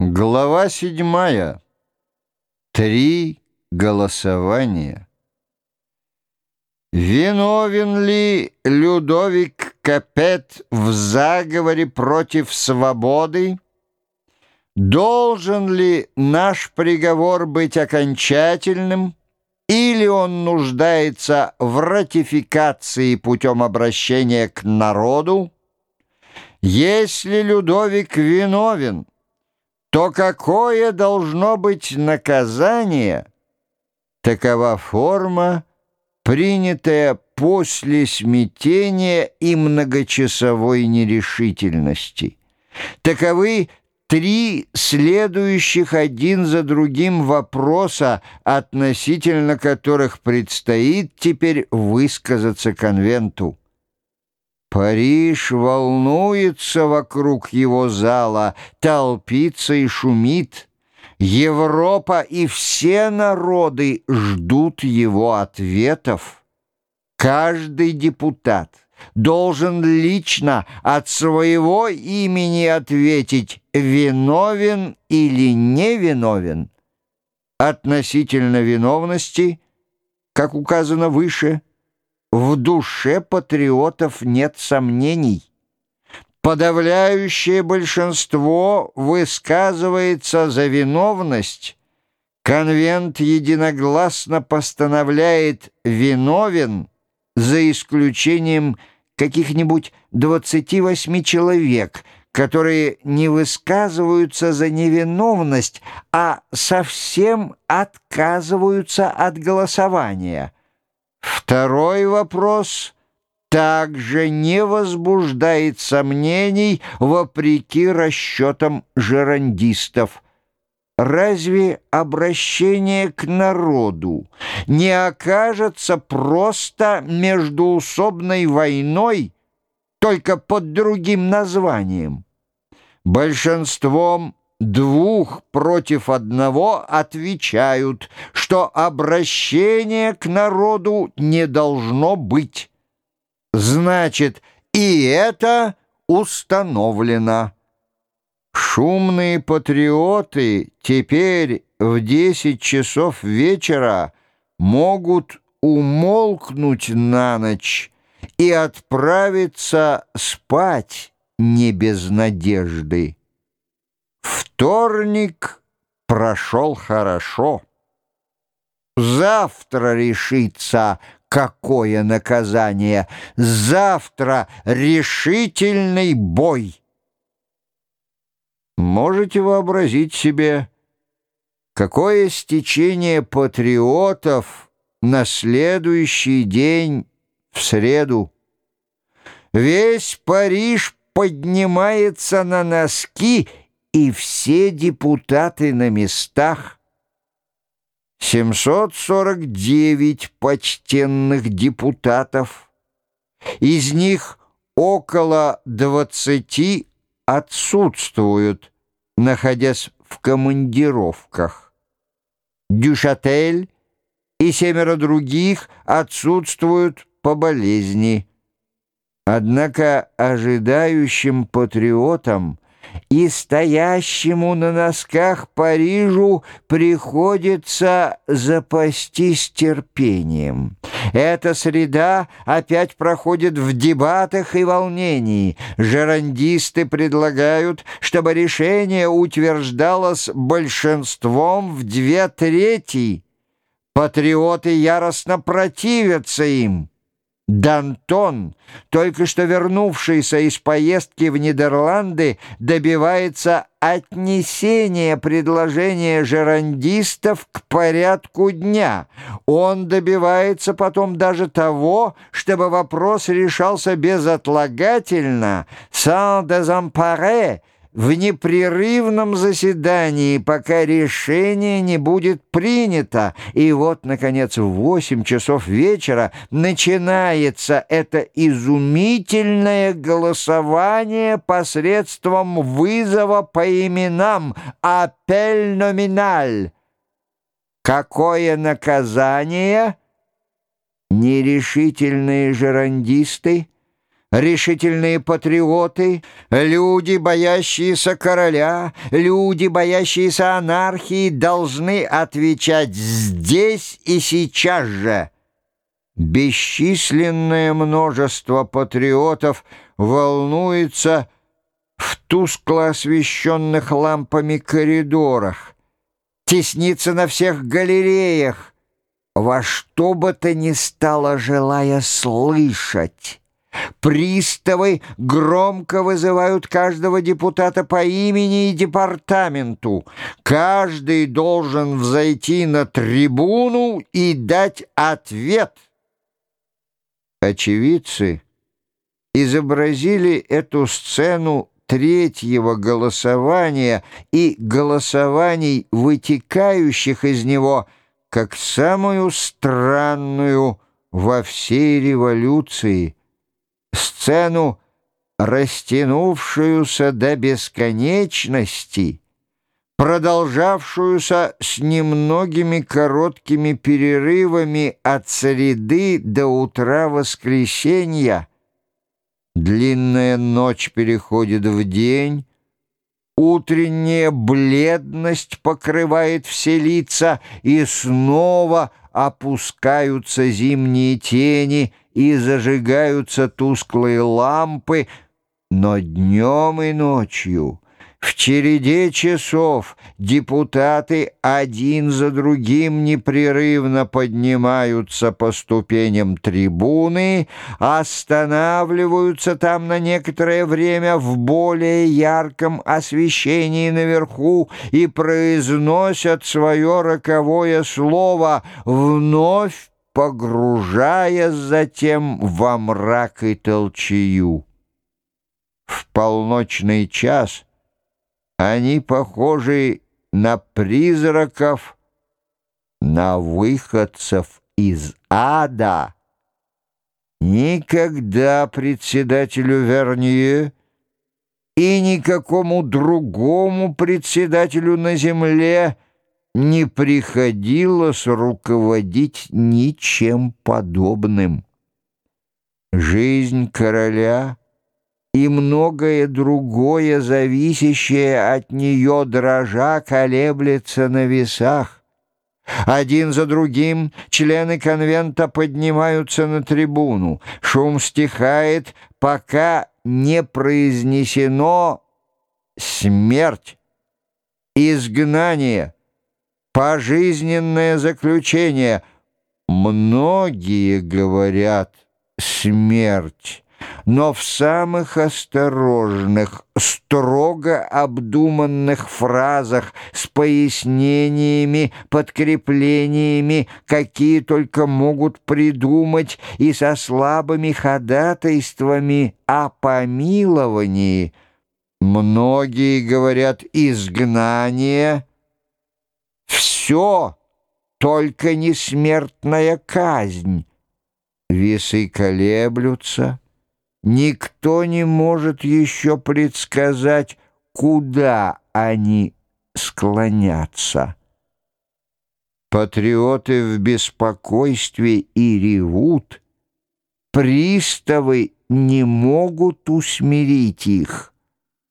Глава седьмая. Три голосования. Виновен ли Людовик Капет в заговоре против свободы? Должен ли наш приговор быть окончательным, или он нуждается в ратификации путем обращения к народу? Если Людовик виновен, то какое должно быть наказание? Такова форма, принятая после смятения и многочасовой нерешительности. Таковы три следующих один за другим вопроса, относительно которых предстоит теперь высказаться конвенту. Париж волнуется вокруг его зала, толпится и шумит. Европа и все народы ждут его ответов. Каждый депутат должен лично от своего имени ответить, виновен или невиновен. Относительно виновности, как указано выше, в душе патриотов нет сомнений. Подавляющее большинство высказывается за виновность. Конвент единогласно постановляет «виновен» за исключением каких-нибудь 28 человек, которые не высказываются за невиновность, а совсем отказываются от голосования – Второй вопрос также не возбуждает сомнений вопреки расчетам жерандистов. Разве обращение к народу не окажется просто междуусобной войной, только под другим названием? Большинством двух против одного отвечают, что обращение к народу не должно быть. Значит, и это установлено. Шумные патриоты теперь в десять часов вечера могут умолкнуть на ночь и отправиться спать не без надежды. Вторник прошел хорошо. Завтра решится, какое наказание. Завтра решительный бой. Можете вообразить себе, какое стечение патриотов на следующий день в среду. Весь Париж поднимается на носки и все депутаты на местах. 749 почтенных депутатов. Из них около 20 отсутствуют, находясь в командировках. Дюшатель и семеро других отсутствуют по болезни. Однако ожидающим патриотам – и стоящему на носках Парижу приходится запастись терпением. Эта среда опять проходит в дебатах и волнении. Жерандисты предлагают, чтобы решение утверждалось большинством в две трети. Патриоты яростно противятся им. Дантон, только что вернувшийся из поездки в Нидерланды, добивается отнесения предложения жерандистов к порядку дня. Он добивается потом даже того, чтобы вопрос решался безотлагательно, sans désemparer, в непрерывном заседании, пока решение не будет принято. И вот, наконец, в восемь часов вечера начинается это изумительное голосование посредством вызова по именам «Апель номиналь». Какое наказание? Нерешительные жерандисты – решительные патриоты, люди, боящиеся короля, люди, боящиеся анархии, должны отвечать здесь и сейчас же. Бесчисленное множество патриотов волнуется в тускло освещенных лампами коридорах, теснится на всех галереях, во что бы то ни стало желая слышать. Приставы громко вызывают каждого депутата по имени и департаменту. Каждый должен взойти на трибуну и дать ответ. Очевидцы изобразили эту сцену третьего голосования и голосований, вытекающих из него, как самую странную во всей революции – сцену, растянувшуюся до бесконечности, продолжавшуюся с немногими короткими перерывами от среды до утра воскресенья. Длинная ночь переходит в день, утренняя бледность покрывает все лица, и снова опускаются зимние тени — и зажигаются тусклые лампы, но днем и ночью, в череде часов, депутаты один за другим непрерывно поднимаются по ступеням трибуны, останавливаются там на некоторое время в более ярком освещении наверху и произносят свое роковое слово «Вновь погружаясь затем во мрак и толчею. В полночный час они похожи на призраков, на выходцев из ада. Никогда председателю Вернье и никакому другому председателю на земле — не приходилось руководить ничем подобным. Жизнь короля и многое другое, зависящее от нее дрожа, колеблется на весах. Один за другим члены конвента поднимаются на трибуну. Шум стихает, пока не произнесено «смерть», «изгнание», пожизненное заключение. Многие говорят «смерть», но в самых осторожных, строго обдуманных фразах с пояснениями, подкреплениями, какие только могут придумать, и со слабыми ходатайствами о помиловании. Многие говорят «изгнание», все, только не смертная казнь. Весы колеблются, никто не может еще предсказать, куда они склонятся. Патриоты в беспокойстве и ревут, приставы не могут усмирить их.